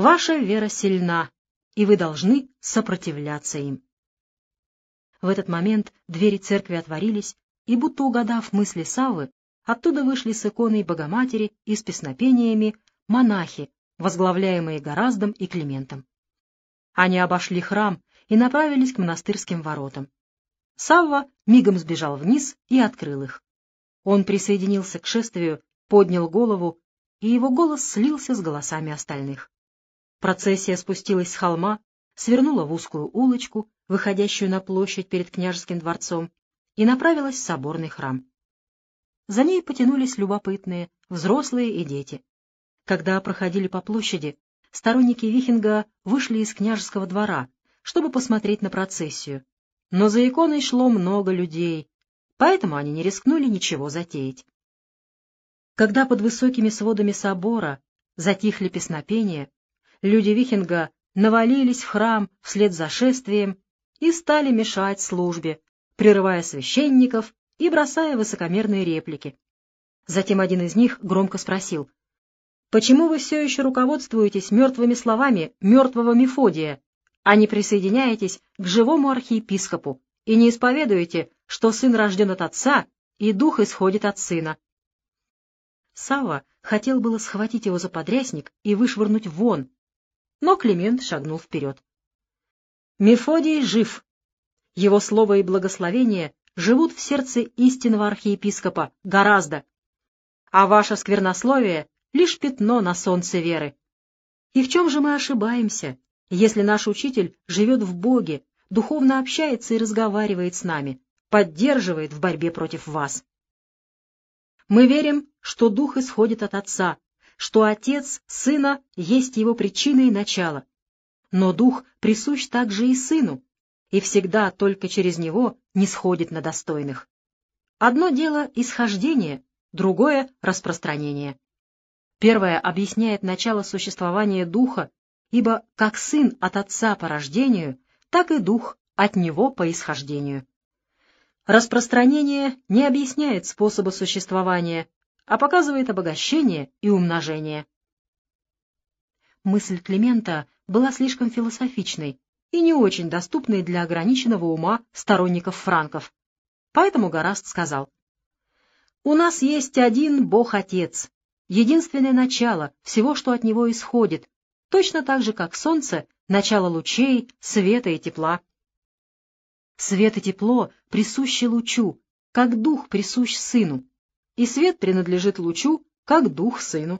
Ваша вера сильна, и вы должны сопротивляться им. В этот момент двери церкви отворились, и, будто угадав мысли Саввы, оттуда вышли с иконой Богоматери и с песнопениями монахи, возглавляемые Гораздом и Климентом. Они обошли храм и направились к монастырским воротам. Савва мигом сбежал вниз и открыл их. Он присоединился к шествию, поднял голову, и его голос слился с голосами остальных. Процессия спустилась с холма, свернула в узкую улочку, выходящую на площадь перед княжеским дворцом, и направилась в соборный храм. За ней потянулись любопытные, взрослые и дети. Когда проходили по площади, сторонники Вихинга вышли из княжеского двора, чтобы посмотреть на процессию. Но за иконой шло много людей, поэтому они не рискнули ничего затеять. Когда под высокими сводами собора затихли песнопения, люди Вихинга навалились в храм вслед за шествием и стали мешать службе, прерывая священников и бросая высокомерные реплики. Затем один из них громко спросил, «Почему вы все еще руководствуетесь мертвыми словами мертвого Мефодия, а не присоединяетесь к живому архиепископу и не исповедуете, что сын рожден от отца и дух исходит от сына?» Сава хотел было схватить его за подрясник и вышвырнуть вон, но Климент шагнул вперед. Мефодий жив. Его слово и благословение живут в сердце истинного архиепископа гораздо, а ваше сквернословие — лишь пятно на солнце веры. И в чем же мы ошибаемся, если наш учитель живет в Боге, духовно общается и разговаривает с нами, поддерживает в борьбе против вас? Мы верим, что Дух исходит от Отца, что Отец Сына есть Его причина и начало. Но Дух присущ также и Сыну, и всегда только через Него не сходит на достойных. Одно дело — исхождение, другое — распространение. Первое объясняет начало существования Духа, ибо как Сын от Отца по рождению, так и Дух от Него по исхождению. Распространение не объясняет способа существования, а показывает обогащение и умножение. Мысль Климента была слишком философичной и не очень доступной для ограниченного ума сторонников франков. Поэтому Гораст сказал, «У нас есть один Бог-Отец, единственное начало всего, что от Него исходит, точно так же, как Солнце — начало лучей, света и тепла. Свет и тепло присущи лучу, как дух присущ сыну и свет принадлежит лучу, как дух сыну.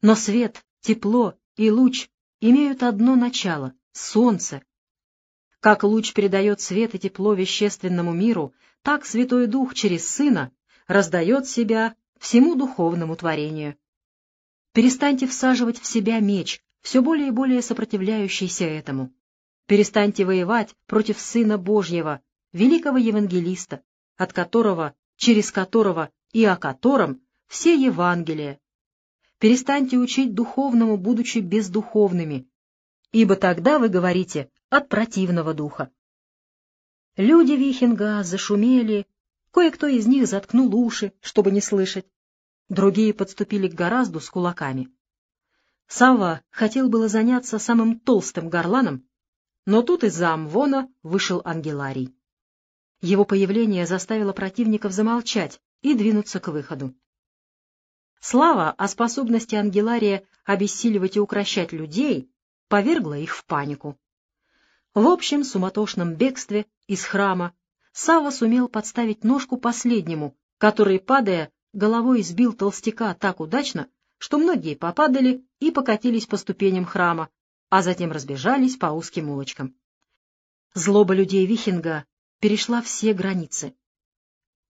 Но свет, тепло и луч имеют одно начало — солнце. Как луч передает свет и тепло вещественному миру, так Святой Дух через Сына раздает себя всему духовному творению. Перестаньте всаживать в себя меч, все более и более сопротивляющийся этому. Перестаньте воевать против Сына Божьего, великого евангелиста, от которого, через которого и о котором все Евангелия. Перестаньте учить духовному, будучи бездуховными, ибо тогда вы говорите от противного духа. Люди Вихинга зашумели, кое-кто из них заткнул уши, чтобы не слышать, другие подступили к гораздо с кулаками. Савва хотел было заняться самым толстым горланом, но тут из-за Амвона вышел Ангеларий. Его появление заставило противников замолчать, и двинуться к выходу. Слава о способности Ангелария обессиливать и укращать людей повергла их в панику. В общем суматошном бегстве из храма Сава сумел подставить ножку последнему, который, падая, головой сбил толстяка так удачно, что многие попадали и покатились по ступеням храма, а затем разбежались по узким улочкам. Злоба людей Вихинга перешла все границы.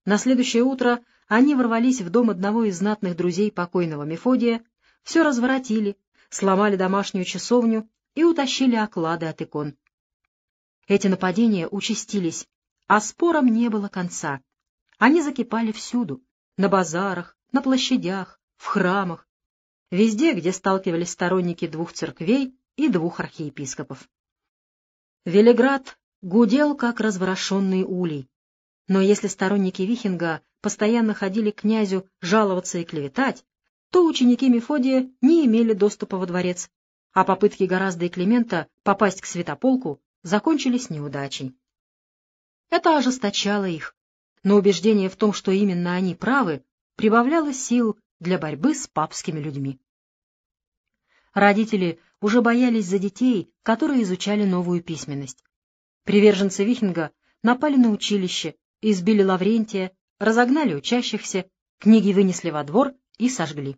На следующее утро они ворвались в дом одного из знатных друзей покойного Мефодия, все разворотили, сломали домашнюю часовню и утащили оклады от икон. Эти нападения участились, а спорам не было конца. Они закипали всюду — на базарах, на площадях, в храмах, везде, где сталкивались сторонники двух церквей и двух архиепископов. Велиград гудел, как разворошенный улей. Но если сторонники Вихинга постоянно ходили к князю жаловаться и клеветать, то ученики Мефодия не имели доступа во дворец, а попытки гораздо и Климента попасть к Святополку закончились неудачей. Это ожесточало их, но убеждение в том, что именно они правы, прибавляло сил для борьбы с папскими людьми. Родители уже боялись за детей, которые изучали новую письменность. Приверженцы Вихинга напали на училище, избили Лаврентия, разогнали учащихся, книги вынесли во двор и сожгли.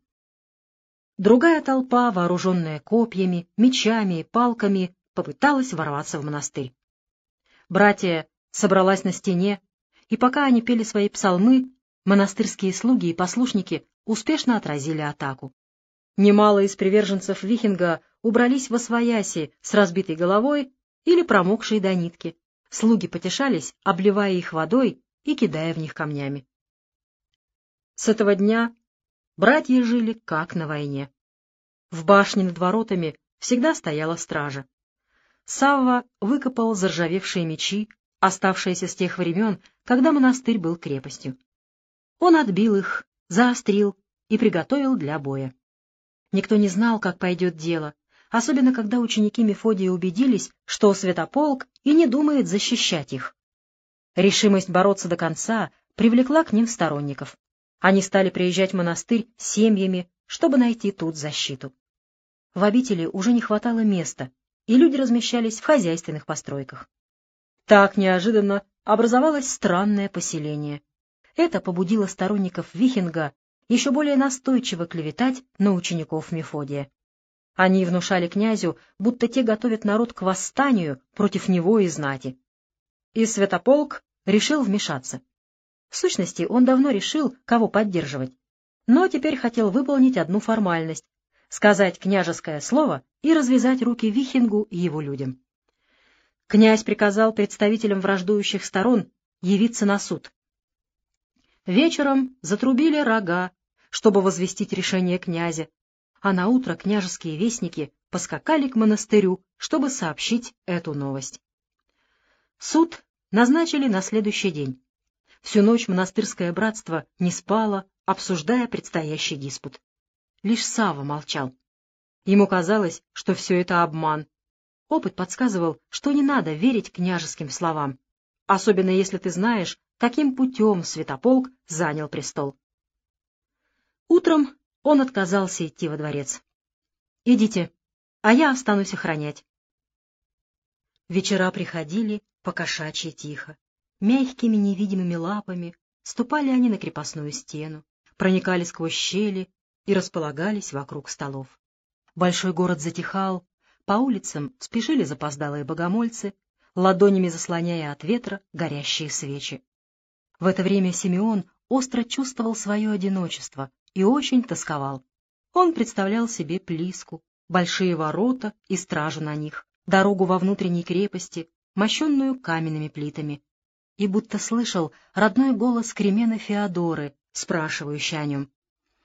Другая толпа, вооруженная копьями, мечами и палками, попыталась ворваться в монастырь. Братья собралась на стене, и пока они пели свои псалмы, монастырские слуги и послушники успешно отразили атаку. Немало из приверженцев Вихинга убрались во свояси с разбитой головой или промокшей до нитки. Слуги потешались, обливая их водой и кидая в них камнями. С этого дня братья жили как на войне. В башне над воротами всегда стояла стража. Савва выкопал заржавевшие мечи, оставшиеся с тех времен, когда монастырь был крепостью. Он отбил их, заострил и приготовил для боя. Никто не знал, как пойдет дело, особенно когда ученики Мефодия убедились, что Святополк и не думает защищать их. Решимость бороться до конца привлекла к ним сторонников. Они стали приезжать в монастырь семьями, чтобы найти тут защиту. В обители уже не хватало места, и люди размещались в хозяйственных постройках. Так неожиданно образовалось странное поселение. Это побудило сторонников Вихинга еще более настойчиво клеветать на учеников Мефодия. Они внушали князю, будто те готовят народ к восстанию против него и знати. И Святополк решил вмешаться. В сущности, он давно решил, кого поддерживать, но теперь хотел выполнить одну формальность — сказать княжеское слово и развязать руки Вихингу и его людям. Князь приказал представителям враждующих сторон явиться на суд. Вечером затрубили рога, чтобы возвестить решение князя, а на утро княжеские вестники поскакали к монастырю, чтобы сообщить эту новость. Суд назначили на следующий день. Всю ночь монастырское братство не спало, обсуждая предстоящий диспут. Лишь Сава молчал. Ему казалось, что все это обман. Опыт подсказывал, что не надо верить княжеским словам, особенно если ты знаешь, каким путем Святополк занял престол. Утром он отказался идти во дворец. «Идите, а я останусь охранять». Вечера приходили покошачьи тихо. Мягкими невидимыми лапами ступали они на крепостную стену, проникали сквозь щели и располагались вокруг столов. Большой город затихал, по улицам спешили запоздалые богомольцы, ладонями заслоняя от ветра горящие свечи. В это время Симеон остро чувствовал свое одиночество, и очень тосковал. Он представлял себе Плиску, большие ворота и стражу на них, дорогу во внутренней крепости, мощенную каменными плитами, и будто слышал родной голос Кремена Феодоры, спрашивающий о нем.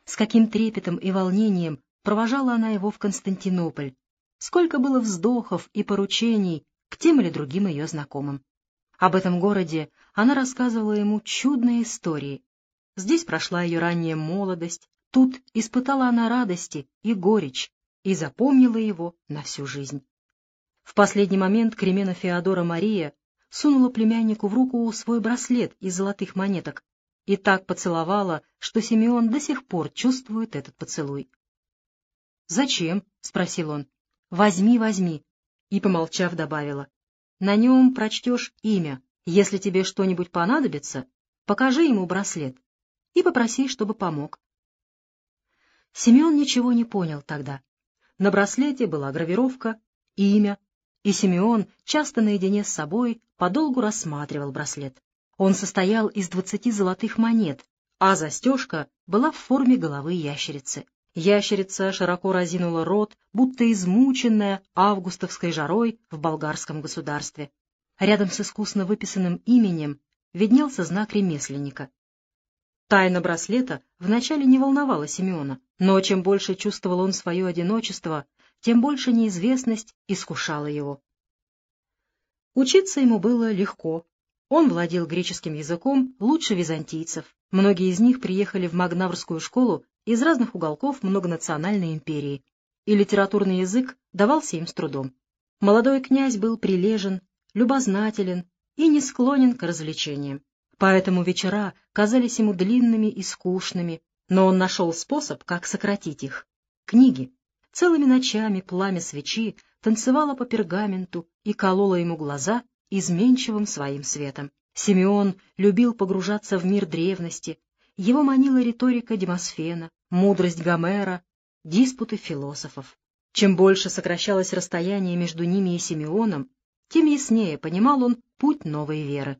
С каким трепетом и волнением провожала она его в Константинополь, сколько было вздохов и поручений к тем или другим ее знакомым. Об этом городе она рассказывала ему чудные истории, Здесь прошла ее ранняя молодость, тут испытала она радости и горечь и запомнила его на всю жизнь. В последний момент Кремена Феодора Мария сунула племяннику в руку свой браслет из золотых монеток и так поцеловала, что Симеон до сих пор чувствует этот поцелуй. «Зачем?» — спросил он. «Возьми, возьми», и, помолчав, добавила. «На нем прочтешь имя. Если тебе что-нибудь понадобится, покажи ему браслет и попроси, чтобы помог. Семен ничего не понял тогда. На браслете была гравировка, имя, и Симеон, часто наедине с собой, подолгу рассматривал браслет. Он состоял из двадцати золотых монет, а застежка была в форме головы ящерицы. Ящерица широко разинула рот, будто измученная августовской жарой в болгарском государстве. Рядом с искусно выписанным именем виднелся знак ремесленника. Тайна браслета вначале не волновала Семена, но чем больше чувствовал он свое одиночество, тем больше неизвестность искушала его. Учиться ему было легко. Он владел греческим языком лучше византийцев. Многие из них приехали в Магнаврскую школу из разных уголков многонациональной империи. и литературный язык давался им с трудом. Молодой князь был прилежен, любознателен и не склонен к развлечениям. Поэтому вечера казались ему длинными и скучными, но он нашел способ, как сократить их. Книги. Целыми ночами пламя свечи танцевало по пергаменту и кололо ему глаза изменчивым своим светом. Симеон любил погружаться в мир древности, его манила риторика Демосфена, мудрость Гомера, диспуты философов. Чем больше сокращалось расстояние между ними и Симеоном, тем яснее понимал он путь новой веры.